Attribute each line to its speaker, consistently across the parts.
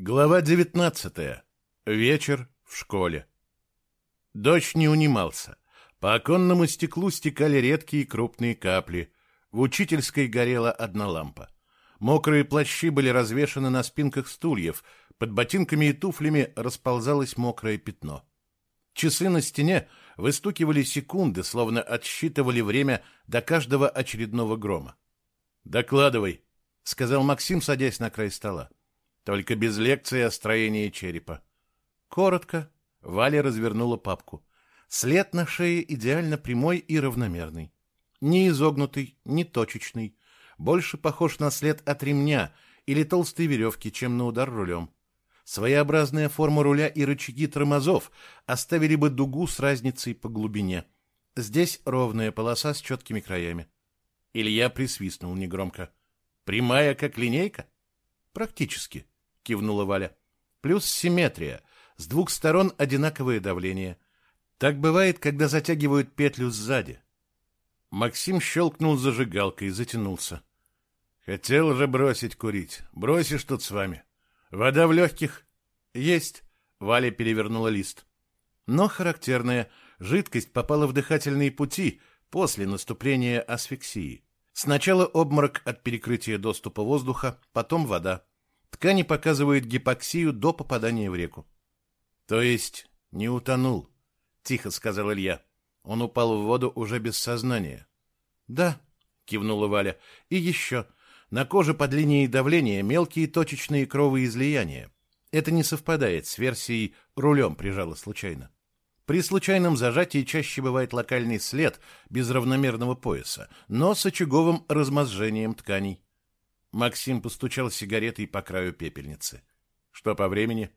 Speaker 1: Глава 19. Вечер в школе. Дождь не унимался. По оконному стеклу стекали редкие крупные капли. В учительской горела одна лампа. Мокрые плащи были развешаны на спинках стульев. Под ботинками и туфлями расползалось мокрое пятно. Часы на стене выстукивали секунды, словно отсчитывали время до каждого очередного грома. «Докладывай», — сказал Максим, садясь на край стола. Только без лекции о строении черепа. Коротко. Валя развернула папку. След на шее идеально прямой и равномерный. Не изогнутый, не точечный. Больше похож на след от ремня или толстой веревки, чем на удар рулем. Своеобразная форма руля и рычаги тормозов оставили бы дугу с разницей по глубине. Здесь ровная полоса с четкими краями. Илья присвистнул негромко. «Прямая, как линейка?» «Практически кивнула Валя. Плюс симметрия. С двух сторон одинаковое давление. Так бывает, когда затягивают петлю сзади. Максим щелкнул зажигалкой и затянулся. Хотел же бросить курить. Бросишь тут с вами. Вода в легких? Есть. Валя перевернула лист. Но характерная, жидкость попала в дыхательные пути после наступления асфиксии. Сначала обморок от перекрытия доступа воздуха, потом вода. Ткани показывают гипоксию до попадания в реку. То есть не утонул, тихо сказал Илья. Он упал в воду уже без сознания. Да, кивнула Валя. И еще. На коже под линией давления мелкие точечные кровоизлияния. Это не совпадает с версией «рулем прижало случайно». При случайном зажатии чаще бывает локальный след без равномерного пояса, но с очаговым размозжением тканей. Максим постучал сигаретой по краю пепельницы. Что по времени?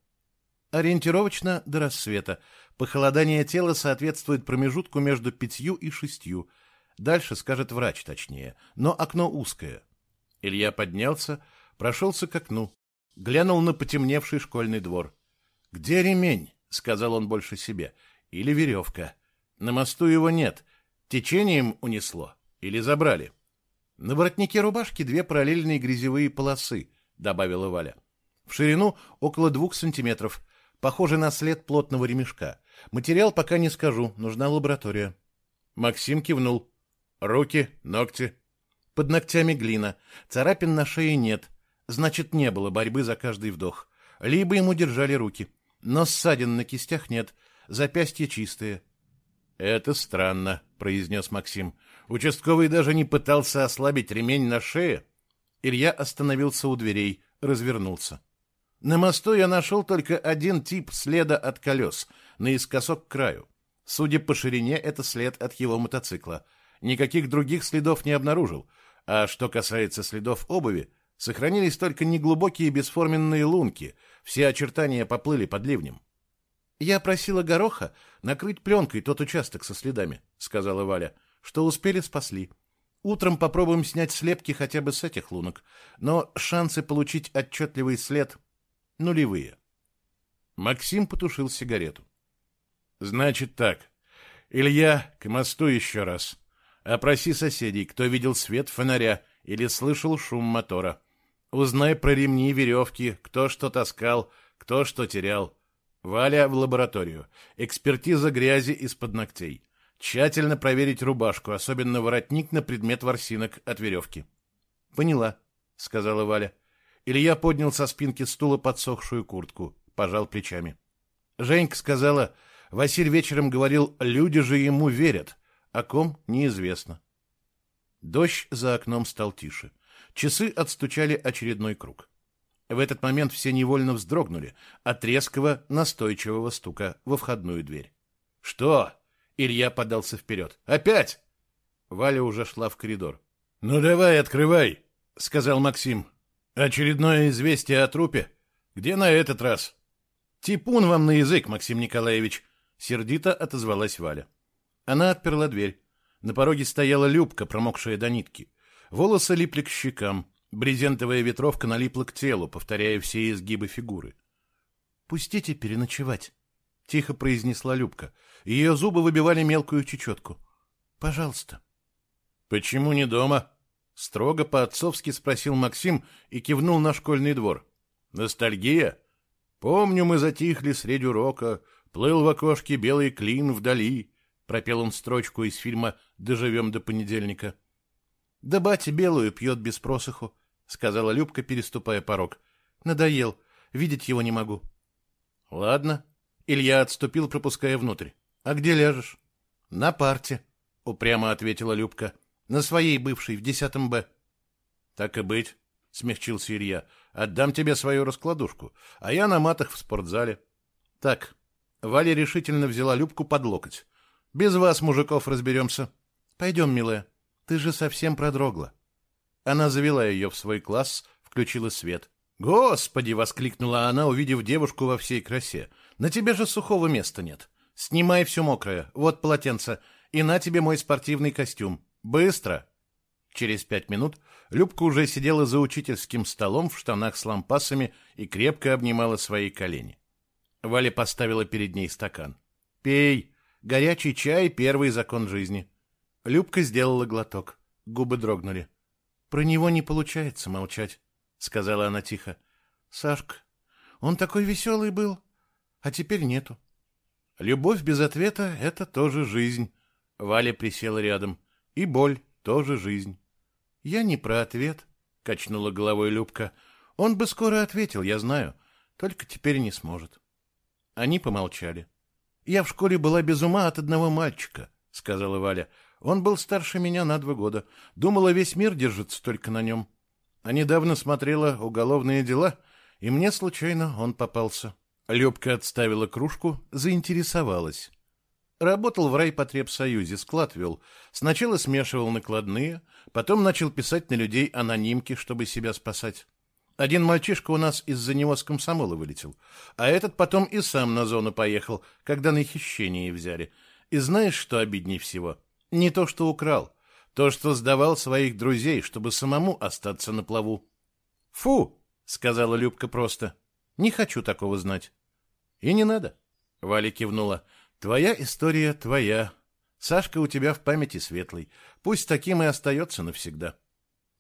Speaker 1: Ориентировочно до рассвета. Похолодание тела соответствует промежутку между пятью и шестью. Дальше скажет врач точнее, но окно узкое. Илья поднялся, прошелся к окну, глянул на потемневший школьный двор. «Где ремень?» — сказал он больше себе. «Или веревка. На мосту его нет. Течением унесло. Или забрали?» На воротнике рубашки две параллельные грязевые полосы, добавила Валя. В ширину около двух сантиметров. Похоже на след плотного ремешка. Материал пока не скажу, нужна лаборатория. Максим кивнул. Руки, ногти. Под ногтями глина. Царапин на шее нет. Значит, не было борьбы за каждый вдох. Либо ему держали руки. Но ссадин на кистях нет. Запястья чистые. Это странно, произнес Максим. Участковый даже не пытался ослабить ремень на шее. Илья остановился у дверей, развернулся. На мосту я нашел только один тип следа от колес, наискосок к краю. Судя по ширине, это след от его мотоцикла. Никаких других следов не обнаружил. А что касается следов обуви, сохранились только неглубокие бесформенные лунки, все очертания поплыли под ливнем. «Я просила Гороха накрыть пленкой тот участок со следами», — сказала Валя. Что успели, спасли. Утром попробуем снять слепки хотя бы с этих лунок, но шансы получить отчетливый след нулевые. Максим потушил сигарету. Значит так. Илья, к мосту еще раз. Опроси соседей, кто видел свет фонаря или слышал шум мотора. Узнай про ремни и веревки, кто что таскал, кто что терял. Валя в лабораторию. Экспертиза грязи из-под ногтей. Тщательно проверить рубашку, особенно воротник на предмет ворсинок от веревки. — Поняла, — сказала Валя. Илья поднял со спинки стула подсохшую куртку, пожал плечами. Женька сказала, Василь вечером говорил, люди же ему верят. О ком — неизвестно. Дождь за окном стал тише. Часы отстучали очередной круг. В этот момент все невольно вздрогнули от резкого, настойчивого стука во входную дверь. — Что? Илья подался вперед. «Опять!» Валя уже шла в коридор. «Ну давай, открывай!» — сказал Максим. «Очередное известие о трупе? Где на этот раз?» «Типун вам на язык, Максим Николаевич!» — сердито отозвалась Валя. Она отперла дверь. На пороге стояла Любка, промокшая до нитки. Волосы липли к щекам. Брезентовая ветровка налипла к телу, повторяя все изгибы фигуры. «Пустите переночевать», — тихо произнесла Любка. Ее зубы выбивали мелкую чечетку. «Пожалуйста». «Почему не дома?» — строго по-отцовски спросил Максим и кивнул на школьный двор. «Ностальгия? Помню, мы затихли среди урока, плыл в окошке белый клин вдали. Пропел он строчку из фильма «Доживем до понедельника». «Да батя белую пьет без просоху», — сказала Любка, переступая порог. «Надоел. Видеть его не могу». «Ладно». Илья отступил, пропуская внутрь. «А где ляжешь?» «На парте», — упрямо ответила Любка. «На своей бывшей, в десятом Б». «Так и быть», — смягчился Илья. «Отдам тебе свою раскладушку, а я на матах в спортзале». «Так». Валя решительно взяла Любку под локоть. «Без вас, мужиков, разберемся. Пойдем, милая. Ты же совсем продрогла». Она завела ее в свой класс, включила свет. «Господи!» — воскликнула она, увидев девушку во всей красе. «На тебе же сухого места нет. Снимай все мокрое. Вот полотенце. И на тебе мой спортивный костюм. Быстро!» Через пять минут Любка уже сидела за учительским столом в штанах с лампасами и крепко обнимала свои колени. Валя поставила перед ней стакан. «Пей! Горячий чай — первый закон жизни». Любка сделала глоток. Губы дрогнули. «Про него не получается молчать», — сказала она тихо. «Сашка, он такой веселый был, а теперь нету». «Любовь без ответа — это тоже жизнь». Валя присела рядом. «И боль — тоже жизнь». «Я не про ответ», — качнула головой Любка. «Он бы скоро ответил, я знаю, только теперь не сможет». Они помолчали. «Я в школе была без ума от одного мальчика», — сказала Валя. «Он был старше меня на два года. Думала, весь мир держится только на нем. А недавно смотрела «Уголовные дела», и мне случайно он попался». Любка отставила кружку, заинтересовалась. Работал в райпотребсоюзе, склад вел. Сначала смешивал накладные, потом начал писать на людей анонимки, чтобы себя спасать. Один мальчишка у нас из-за него с комсомола вылетел, а этот потом и сам на зону поехал, когда на хищение взяли. И знаешь, что обидней всего? Не то, что украл, то, что сдавал своих друзей, чтобы самому остаться на плаву. «Фу!» — сказала Любка просто. «Не хочу такого знать». «И не надо», — Валя кивнула. Твоя история твоя. Сашка у тебя в памяти светлый. Пусть таким и остается навсегда.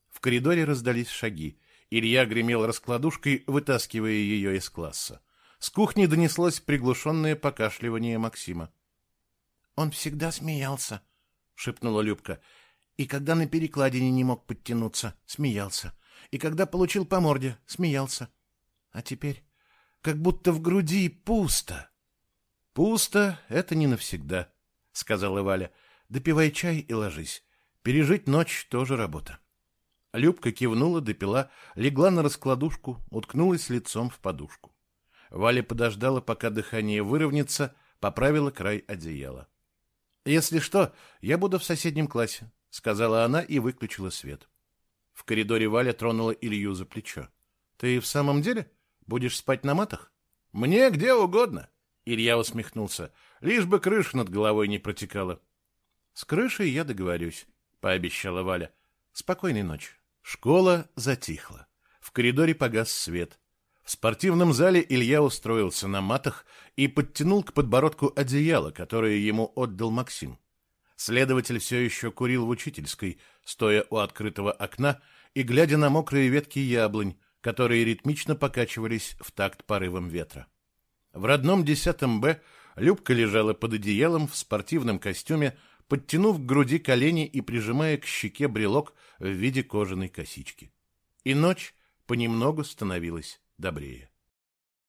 Speaker 1: В коридоре раздались шаги. Илья гремел раскладушкой, вытаскивая ее из класса. С кухни донеслось приглушенное покашливание Максима. — Он всегда смеялся, — шепнула Любка. — И когда на перекладине не мог подтянуться, смеялся. И когда получил по морде, смеялся. А теперь как будто в груди пусто. — Пусто — это не навсегда, — сказала Валя. Допивай чай и ложись. Пережить ночь — тоже работа. Любка кивнула, допила, легла на раскладушку, уткнулась лицом в подушку. Валя подождала, пока дыхание выровняется, поправила край одеяла. — Если что, я буду в соседнем классе, — сказала она и выключила свет. В коридоре Валя тронула Илью за плечо. — Ты в самом деле будешь спать на матах? — Мне где угодно. Илья усмехнулся. Лишь бы крыша над головой не протекала. С крышей я договорюсь, пообещала Валя. Спокойной ночи. Школа затихла. В коридоре погас свет. В спортивном зале Илья устроился на матах и подтянул к подбородку одеяло, которое ему отдал Максим. Следователь все еще курил в учительской, стоя у открытого окна и глядя на мокрые ветки яблонь, которые ритмично покачивались в такт порывом ветра. В родном 10 Б Любка лежала под одеялом в спортивном костюме, подтянув к груди колени и прижимая к щеке брелок в виде кожаной косички. И ночь понемногу становилась добрее.